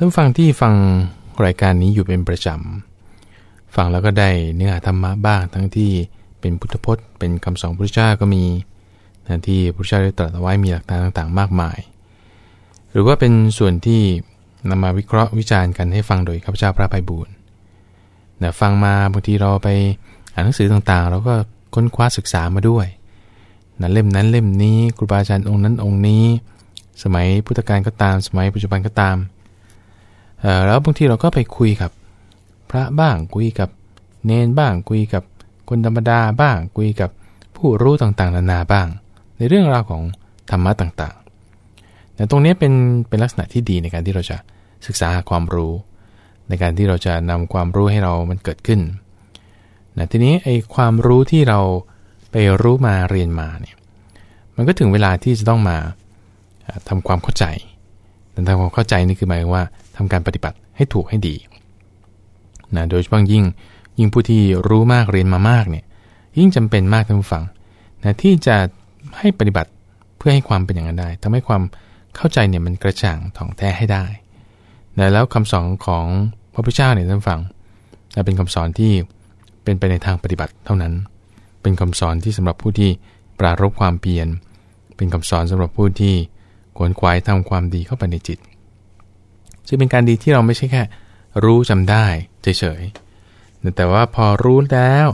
ท่านฟังที่ฟังรายการนี้อยู่เป็นประจำ ฟังแล้วก็ได้เนื้อหาธรรมะบ้างทั้งที่เป็นพุทธพจน์ เป็นคำสอนพระเจ้าก็มีนะที่พระเจ้าได้ตรัสไว้มีหลักฐานต่างๆ มากมาย หรือว่าเป็นส่วนที่นำมาวิเคราะห์วิจารณ์กันให้ฟังโดยข้าพเจ้าพระไพบูลนะฟังมาบางทีเราไปอ่านหนังสือต่างๆ เราก็ค้นคว้าศึกษามาด้วยนะเล่มนั้นเล่มนี้ครูบาอาจารย์องค์นั้นองค์นี้ สมัยพุทธกาลก็ตาม สมัยปัจจุบันก็ตาม แล้วบางทีเราก็ไปคุยกับพระบ้างคุยกับเนนบ้างคุยกับคนธรรมดาบ้าง คุยกับผู้รู้ต่างๆนานาบ้าง ในเรื่องราวของธรรมะต่างๆแต่ตรงนี้เป็นเป็นลักษณะที่ดีในการที่เราจะศึกษาความรู้ ในการที่เราจะนำความรู้ให้เรามันเกิดขึ้นนะทีนี้ไอ้ความรู้ที่เราไปรู้มาเรียนมาเนี่ยมันก็ถึงเวลาที่จะต้องมาทำความเข้าใจ ทำความเข้าใจนี่คือหมายว่าทำการปฏิบัติให้ถูกให้ดีนะโดยเฉพาะยิ่งยิ่งผู้ที่รู้มากเรียนมามากเนี่ยยิ่งจำเป็นมากท่านผู้ฟังนะที่จะให้ปฏิบัติเพื่อให้ความเป็นอย่างนั้นได้ทำให้ความเข้าใจเนี่ยมันกระจ่างถ่องแท้ให้ได้นะแล้วคำสอนของพระพุทธเจ้าเนี่ยท่านฟังนะเป็นคำสอนที่เป็นไปในทางปฏิบัติเท่านั้น เป็นคำสอนที่สำหรับผู้ที่ปรารบความเพียร เป็นคำสอนสำหรับผู้ที่ ขวนขวายทำความดีเข้าไปในจิต ซึ่งเป็นการดีที่เราไม่ใช่แค่ รู้จำได้เฉยๆแต่ว่าพอรู้แล้ว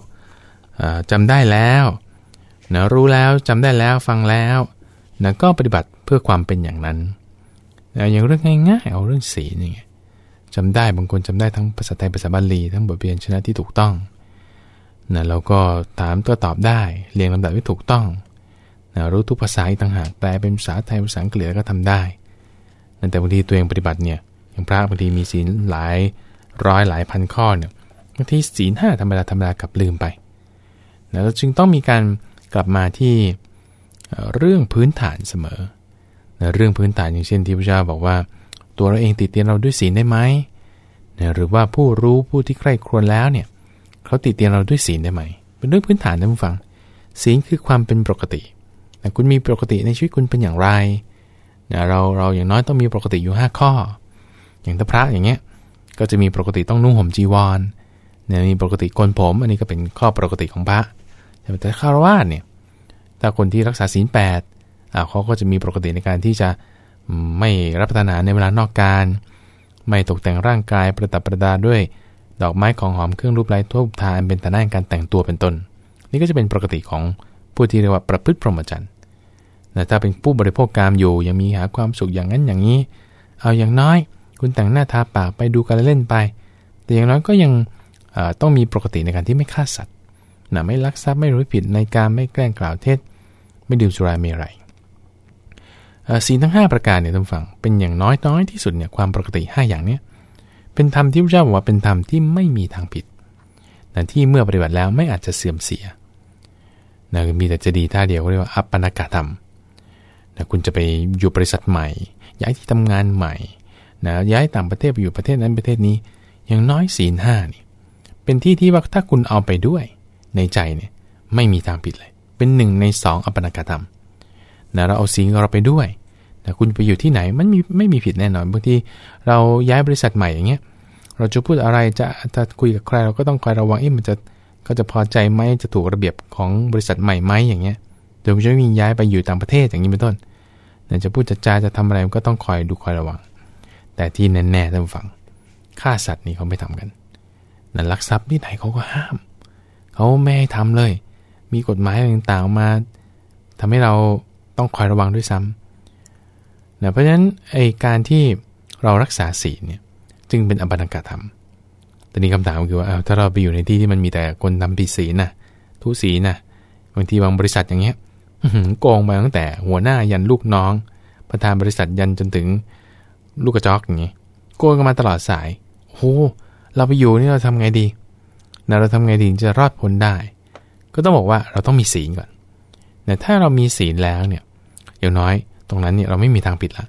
จำได้แล้วนะรู้แล้วจำได้แล้วฟังแล้วนะก็ปฏิบัติเพื่อความเป็นอย่างนั้นนะอย่างเรื่องง่ายๆเอาเรื่องศีลอย่างเงี้ยจำได้บางคนจำได้ทั้งภาษาไทยภาษาบาลีทั้งบทเรียนชนะที่ถูกต้องนะเราก็ถามตัวตอบได้เรียงลำดับที่ถูกต้อง นะรู้ทุกภาษาอีกต่างหากแปลเป็นภาษาไทยภาษาอังกฤษก็ทำได้แต่บางทีตัวเองปฏิบัติเนี่ยอย่างพระบางทีมีศีลหลายร้อยหลายพันข้อเนี่ยบางทีศีลห้าธรรมดาธรรมดากลับลืมไปนะเราจึงต้องมีการกลับมาที่เรื่องพื้นฐานเสมอนะเรื่องพื้นฐานอย่างเช่นที่พระเจ้าบอกว่า ตัวเราเองติดเตียนเราด้วยศีลได้ไหมนะหรือว่าผู้รู้ผู้ที่ใคร่ครวญแล้วเนี่ยเขาติดเตียนเราด้วยศีลได้ไหม เป็นเรื่องพื้นฐานนะผู้ฟัง ศีลคือความเป็นปกติ นะคุณมีปกติในชีวิตคุณเป็นอย่างไรนะเราเราอย่างน้อยต้องมีปกติอยู่ 5 ข้อ อย่างถ้าพระอย่างเงี้ยก็จะมีปกติต้องนุ่งห่มจีวรเนี่ยมีปกติโกนผม อันนี้ก็เป็นข้อปกติของพระ แต่คารวะเนี่ยถ้าคนที่รักษาศีลแปดเขาก็จะมีปกติในการที่จะไม่รับประทานอาหารในเวลานอกการ ไม่ตกแต่งร่างกายประดับประดาด้วย ดอกไม้ของหอมเครื่องรูปไร้ทั่วทานเป็นแต่หน้าการแต่งตัวเป็นต้น นี่ก็จะเป็นปกติของผู้ที่เรียกว่าประพฤติพรหมจรรย์ แต่ถ้าเป็นผู้บริโภคกามอยู่ยังมีหาความสุขอย่างนั้นอย่างนี้ เอาอย่างน้อย คุณแต่งหน้าทาปากไปดูกันเล่นไป แต่อย่างน้อยก็ยังต้องมีปกติในการที่ไม่ฆ่าสัตว์นะไม่ลักทรัพย์ไม่รู้ผิดในการไม่แกล้งกล่าวเท็จ ไม่ดื่มสุราเมรัยศีลทั้ง 5 ประการเนี่ยท่านฟังเป็นอย่างน้อยน้อยที่สุดเนี่ยความปกติ 5 อย่างเนี้ยเป็นธรรมที่พระเจ้าบอกว่าเป็นธรรมที่ไม่มีทางผิดนะที่เมื่อปฏิบัติแล้วไม่อาจจะเสื่อมเสียนะมีแต่จะดีท่าเดียวเรียกว่าอัปปนากาธรรม คุณจะไปอยู่บริษัทใหม่ ย้ายที่ทำงานใหม่นะย้ายต่างประเทศไปอยู่ประเทศนั้นประเทศนี้ อย่างน้อยศีลห้านี่เป็นที่ที่ว่าถ้าคุณเอาไปด้วยในใจเนี่ยไม่มีทางผิดเลย เป็นหนึ่งในสองอปนากธรรมนะเราเอาศีลเราไปด้วยแต่คุณไปอยู่ที่ไหนมันมีไม่มีผิดแน่นอนบางทีเราย้ายบริษัทใหม่อย่างเงี้ยเราจะพูดอะไรจะจะคุยกับใครเราก็ต้องคอยระวังเอ๊ะมันจะก็จะพอใจไหมจะถูกระเบียบของบริษัทใหม่ไหมอย่างเงี้ยโดยเฉพาะยิ่ย้ายไปอยู่ต่างประเทศอย่างนี้เป็นต้น จะพูดจะจาจะทำอะไรก็ต้องคอยดูคอยระวัง แต่ที่แน่ๆท่านฟังฆ่าสัตว์นี่เขาไม่ทำกันนั่นลักทรัพย์ที่ไหนเขาก็ห้าม เขาไม่ให้ทำเลย มีกฎหมายต่างๆมาทำให้เราต้องคอยระวังด้วยซ้ำนะเพราะฉะนั้นไอการที่เรารักษาศีลเนี่ยจึงเป็นอบัติกธรรมแต่นี้คำถามคือว่าถ้าเราไปอยู่ในที่ที่มันมีแต่คนทำผิดศีลนะทุศีลนะบางทีบางบริษัทอย่างเงี้ย โกงมาตั้งแต่หัวหน้ายันลูกน้อง ประธานบริษัทยันจนถึงลูกกระจอกอย่างนี้โกงกันมาตลอดสายโอ้เราไปอยู่นี่เราทำไงดีนะเราทำไงดีจะรอดพ้นได้ ก็ต้องบอกว่าเราต้องมีศีลก่อนแต่ถ้าเรามีศีลแล้วเนี่ยอย่างน้อยตรงนั้นเนี่ยเราไม่มีทางผิดละ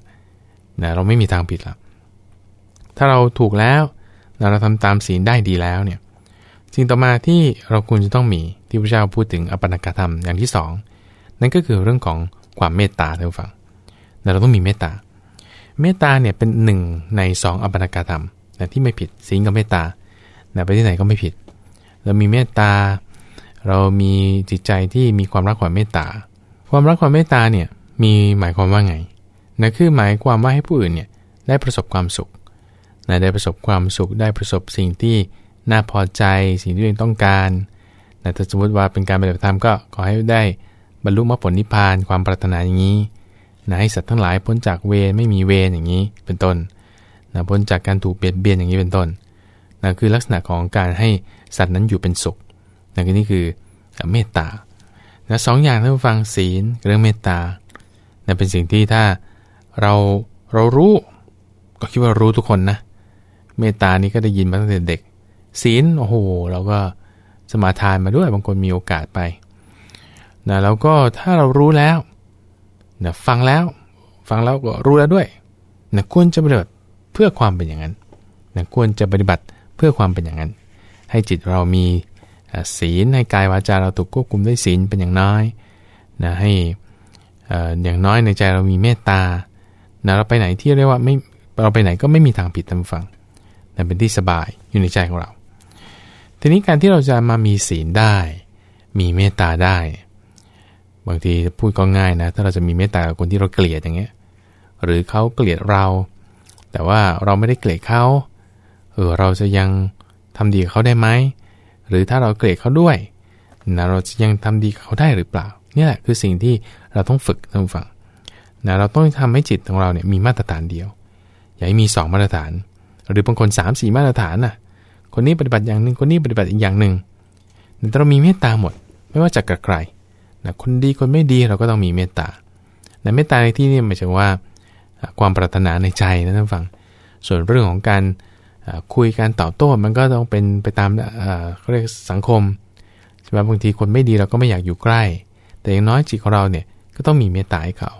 นะเราไม่มีทางผิดละถ้าเราถูกแล้วนะเราทำตามศีลได้ดีแล้วเนี่ยสิ่งต่อมาที่เราควรจะต้องมีที่พระเจ้าพูดถึงอปันกธรรมอย่างที่สอง นั่นก็คือเรื่องของความเมตตาท่านผู้ฟังเราต้องมีเมตตา เมตตาเนี่ยเป็นหนึ่งในสองอัปปนากาธรรมนะที่ไม่ผิดศีลกับเมตตานไปที่ไหนก็ไม่ผิด เรามีเมตตา เรามีจิตใจที่มีความรักความเมตตา ความรักความเมตตาเนี่ยมีหมายความว่าไงนะคือหมายความว่าให้ผู้อื่นเนี่ยได้ประสบความสุขนะได้ประสบความสุข ได้ประสบสิ่งที่น่าพอใจ สิ่งที่ตัวเองต้องการนะถ้าสมมติว่าเป็นการปฏิบัติธรรมก็ขอให้ได้ บรรลุมรรคผลนิพพานความปรารถนาอย่างนี้นะให้สัตว์ทั้งหลายพ้นจากเวรไม่มีเวรอย่างนี้เป็นต้นนะพ้นจากการถูกเบียดเบียนอย่างนี้เป็นต้นนะคือลักษณะของการให้สัตว์นั้นอยู่เป็นสุขนะคือนี่คือเมตตานะสองอย่างท่านฟังศีลเรื่องเมตตานะเป็นสิ่งที่ถ้าเราเรารู้ก็คิดว่ารู้ทุกคนนะเมตตานี้ก็ได้ยินมาตั้งแต่เด็ก ศีลโอ้โหเราก็สมาทานมาด้วยบางคนมีโอกาสไป นะแล้วก็ถ้าเรารู้แล้วนะฟังแล้ว ฟังแล้วก็รู้แล้วด้วยนะควรจะปฏิบัติเพื่อความเป็นอย่างนั้นนะควรจะปฏิบัติเพื่อความเป็นอย่างนั้น ให้จิตเรามีศีลให้กายวาจาเราถูกควบคุมด้วยศีลเป็นอย่างน้อยนะให้อย่างน้อยในใจเรามีเมตตานะเราไปไหนที่เรียกว่าไม่เราไปไหนก็ไม่มีทางผิดทางฟังนะเป็นที่สบายอยู่ในใจของเรา ทีนี้การที่เราจะมามีศีลได้ มีเมตตาได้ บางทีพูดก็ง่ายนะ ถ้าเราจะมีเมตตากับคนที่เราเกลียดอย่างเงี้ย หรือเขาเกลียดเรา แต่ว่าเราไม่ได้เกลียดเขาเออเราจะยังทำดีกับเขาได้ไหม หรือถ้าเราเกลียดเขาด้วยนะเราจะยังทำดีกับเขาได้หรือเปล่า นี่แหละคือสิ่งที่เราต้องฝึกท่านผู้ฟังนะเราต้องทำให้จิตของเราเนี่ยมีมาตรฐานเดียว อย่าให้มี 2 มาตรฐาน หรือบางคน 3 4 มาตรฐานน่ะ คนนี้ปฏิบัติอย่างหนึ่งคนนี้ปฏิบัติอีกอย่างหนึ่งแต่เรามีเมตตาหมด ไม่ว่าจะกับใคร นะคนดีคนไม่ดีเราก็ต้องมีเมตตาแต่เมตตาในที่นี้หมายถึงว่าความปรารถนาในใจนะท่านฟัง ส่วนเรื่องของการคุยการตอบโต้มันก็ต้องเป็นไปตามเขาเรียกสังคมใช่ไหมบางทีคนไม่ดีเราก็ไม่อยากอยู่ใกล้ แต่อย่างน้อยจิตของเราเนี่ยก็ต้องมีเมตตาให้เขา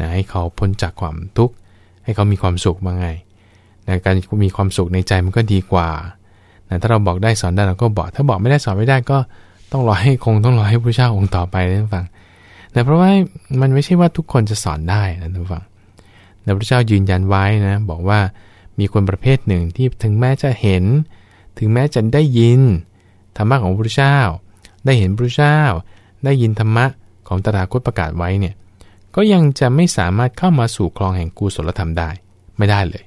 นะให้เขาพ้นจากความทุกข์ให้เขามีความสุขมางไงนะการมีความสุขในใจมันก็ดีกว่านะถ้าเราบอกได้สอนได้เราก็บอก ถ้าบอกไม่ได้สอนไม่ได้ก็ ต้องรอให้คงต้องรอให้พระเจ้าองค์ต่อไปนะท่านฟังแต่เพราะว่ามันไม่ใช่ว่าทุกคนจะสอนได้นะท่านฟังแต่พระเจ้ายืนยันไว้นะบอกว่ามีคนประเภทหนึ่งที่ถึงแม้จะเห็น ถึงแม้จะได้ยินธรรมะของพระเจ้า ได้เห็นพระเจ้า ได้ยินธรรมะของตถาคตประกาศไว้เนี่ยก็ยังจะไม่สามารถเข้ามาสู่คลองแห่งกุศลธรรมได้ไม่ได้เลย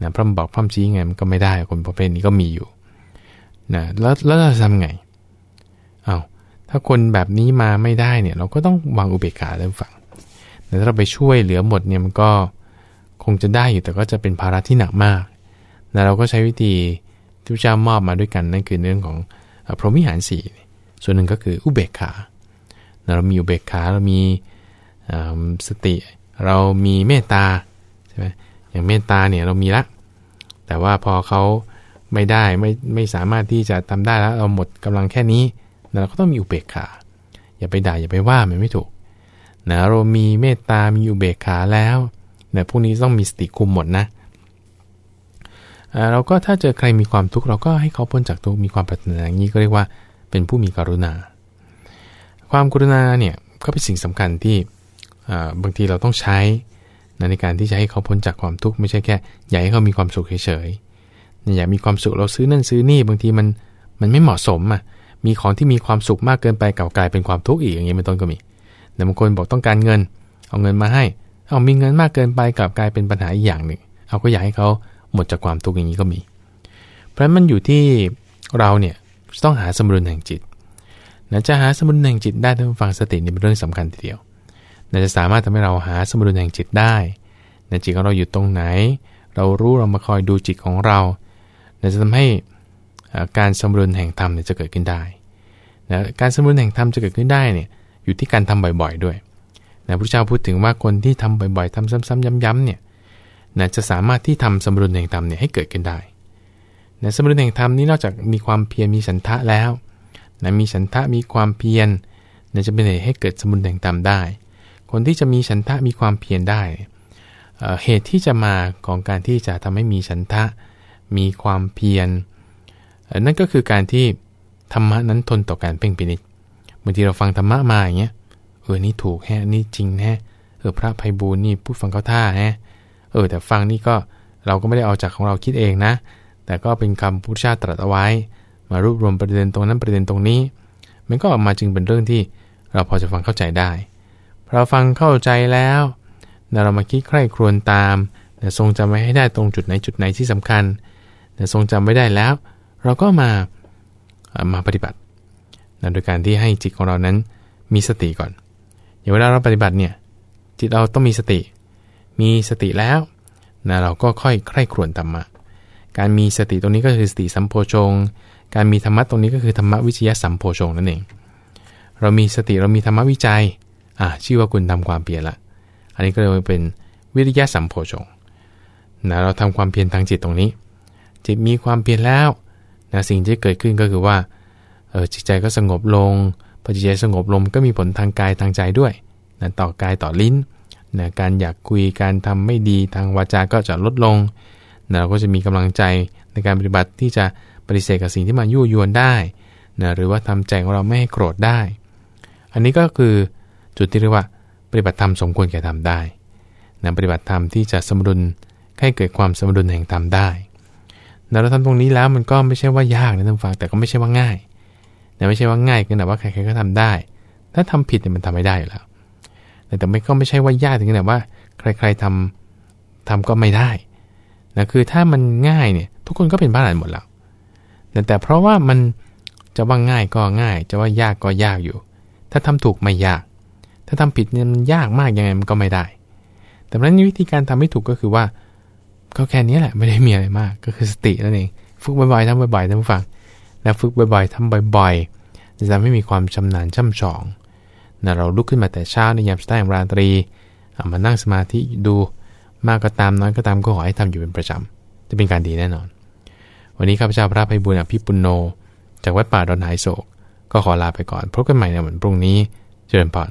นะพระบอกพระชี้ไงมันก็ไม่ได้คนประเภทนี้ก็มีอยู่นะแล้วแล้วเราทำไง เอาถ้าคนแบบนี้มาไม่ได้เนี่ย เราก็ต้องวางอุเบกขาเริ่มฝังแต่ถ้าเราไปช่วยเหลือหมดเนี่ยมันก็คงจะได้อยู่แต่ก็จะเป็นภาระที่หนักมากแต่เราก็ใช้วิธีที่พระเจ้ามอบมาด้วยกันนั่นคือเรื่องของพรหมิหารสี่ส่วนหนึ่งก็คืออุเบกขา เรามีอุเบกขาเรามีสติ เรามีเมตตาใช่ไหมอย่างเมตตาเนี่ยเรามีละ แต่ว่าพอเขาไม่ได้ไม่ไม่สามารถที่จะทำได้แล้วเราหมดกำลังแค่นี้ เราก็ต้องมีอุเบกขา อย่าไปด่าอย่าไปว่ามันไม่ถูกนะเรามีเมตตา มีอุเบกขาแล้วนะพวกนี้ต้องมีสติคุมหมดนะเราก็ถ้าเจอใครมีความทุกข์เราก็ให้เขาพ้นจากทุกข์มีความปรารถนาอย่างนี้ก็เรียกว่าเป็นผู้มีกรุณา ความกรุณาเนี่ยก็เป็นสิ่งสำคัญที่บางทีเราต้องใช้ในการที่จะให้เขาพ้นจากความทุกข์ไม่ใช่แค่อยากให้เขามีความสุขเฉยๆอยากมีความสุขเราซื้อนั่นซื้อนี่บางทีมันมันไม่เหมาะสมอะ มีของที่มีความสุขมากเกินไปเก่ากลายเป็นความทุกข์อีกอย่างนี้เป็นต้นก็มีแต่บางคนบอกต้องการเงิน เอาเงินมาให้ เอามีเงินมากเกินไปกลับกลายเป็นปัญหาอีกอย่างหนึ่ง เอาก็อยากให้เขาหมดจากความทุกข์อย่างนี้ก็มี เพราะฉะนั้นมันอยู่ที่เราเนี่ยต้องหาสมดุลแห่งจิตนะจะหาสมดุลแห่งจิตได้ต้องฟังสตินี่เป็นเรื่องสำคัญทีเดียวนะจะสามารถทำให้เราหาสมดุลแห่งจิตได้นะจิตของเราอยู่ตรงไหน เรารู้เรามาคอยดูจิตของเรานะจะทำให้ การสมดุลแห่งธรรมเนี่ยจะเกิดขึ้นได้นะการสมดุลแห่งธรรมจะเกิดขึ้นได้เนี่ยอยู่ที่การทำบ่อยๆด้วยนะพระเจ้าพูดถึงว่าคนที่ทำบ่อยๆทำซ้ำๆย้ำๆเนี่ยนะจะสามารถที่ทำสมดุลแห่งธรรมเนี่ยให้เกิดขึ้นได้นะสมดุลแห่งธรรมนี้นอกจากมีความเพียรมีฉันทะแล้วนะมีฉันทะมีความเพียรนะจะเป็นเหตุให้เกิดสมดุลแห่งธรรมได้ คนที่จะมีฉันทะมีความเพียรได้ เหตุที่จะมาของการที่จะทำให้มีฉันทะ มีความเพียร นั่นก็คือการที่ธรรมะนั้นทนต่อการเพ่งพินิจบางทีเราฟังธรรมะมาอย่างเงี้ยเออนี่ถูกแฮนี่จริงแฮเออพระภัยบูลนี่พูดฟังเขาท่าแฮเออแต่ฟังนี่ก็เราก็ไม่ได้เอาจากของเราคิดเองนะ แต่ก็เป็นคำพุทธชาติตรัสเอาไว้ มารวบรวมประเด็นตรงนั้นประเด็นตรงนี้ มันก็ออกมาจึงเป็นเรื่องที่เราพอจะฟังเข้าใจได้เราฟังเข้าใจแล้วเรามาคิดใคร่ครวญตามแต่ทรงจำไว้ให้ได้ตรงจุดไหนจุดไหนที่สำคัญแต่ทรงจำไว้ได้แล้ว เราก็มามาปฏิบัตินะโดยการที่ให้จิตของเรานั้นมีสติก่อน อย่างเวลาเราปฏิบัติเนี่ยจิตเราต้องมีสติ มีสติแล้วนะเราก็ค่อยใคร่ครวญธรรมะ การมีสติตรงนี้ก็คือสติสัมโพชง การมีธรรมะตรงนี้ก็คือธรรมวิจยะสัมโพชงนั่นเอง เรามีสติเรามีธรรมวิจัย อ่าชื่อว่าคุณทำความเปลี่ยนละ อันนี้ก็เลยเป็นวิริยะสัมโพชงนะเราทำความเพียรทางจิตตรงนี้ จิตมีความเพียรแล้ว นะสิ่งที่เกิดขึ้นก็คือว่าเออจิตใจก็สงบลงพอจิตใจสงบลงก็มีผลทางกายทางใจด้วยนะต่อกายต่อลิ้นนะการอยากคุยการทำไม่ดีทางวาจาก็จะลดลงนะเราก็จะมีกำลังใจในการปฏิบัติที่จะปฏิเสธกับสิ่งที่มายั่วยวนได้นะหรือว่าทำใจของเราไม่ให้โกรธได้ อันนี้ก็คือจุดที่เรียกว่าปฏิบัติธรรมสมควรแก่ทำได้นะปฏิบัติธรรมที่จะสมดุลให้เกิดความสมดุลแห่งธรรมได้ เราทำตรงนี้แล้วมันก็ไม่ใช่ว่ายากนะท่านฟังแต่ก็ไม่ใช่ว่าง่ายนะไม่ใช่ว่าง่ายขนาดว่าใครๆก็ทำได้ ถ้าทำผิดเนี่ยมันทำไม่ได้อยู่แล้ว แต่ไม่ก็ไม่ใช่ว่ายากถึงขนาดว่า ใครๆทำทำก็ไม่ได้นะคือถ้ามันง่ายเนี่ยทุกคนก็เป็นบ้านหลานหมดแล้วแต่แต่เพราะว่ามันจะว่าง่ายก็ง่าย จะว่ายากก็ยากอยู่ ถ้าทำถูกไม่ยาก ถ้าทำผิดเนี่ยมันยากมากยังไงมันก็ไม่ได้ แต่เพราะนั้นวิธีการทำให้ถูกก็คือว่า ก็แค่นี้แหละไม่ได้มีอะไรมากก็คือสตินั่นเองฝึกบ่อยๆทำบ่อยๆท่านผู้ฟังแล้วฝึกบ่อยๆทำบ่อยๆจะทำให้มีความชำนาญช่ำชองนะเราลุกขึ้นมาแต่เช้าในยามสตาร์ราตรีมานั่งสมาธิดูมากก็ตามน้อยก็ตามก็ขอให้ทำอยู่เป็นประจำจะเป็นการดีแน่นอน วันนี้ข้าพเจ้าพระภัยบุญอภิปุโน จากวัดป่าดอนหายโศก ก็ขอลาไปก่อนพบกันใหม่ในวันพรุ่งนี้เจริญพร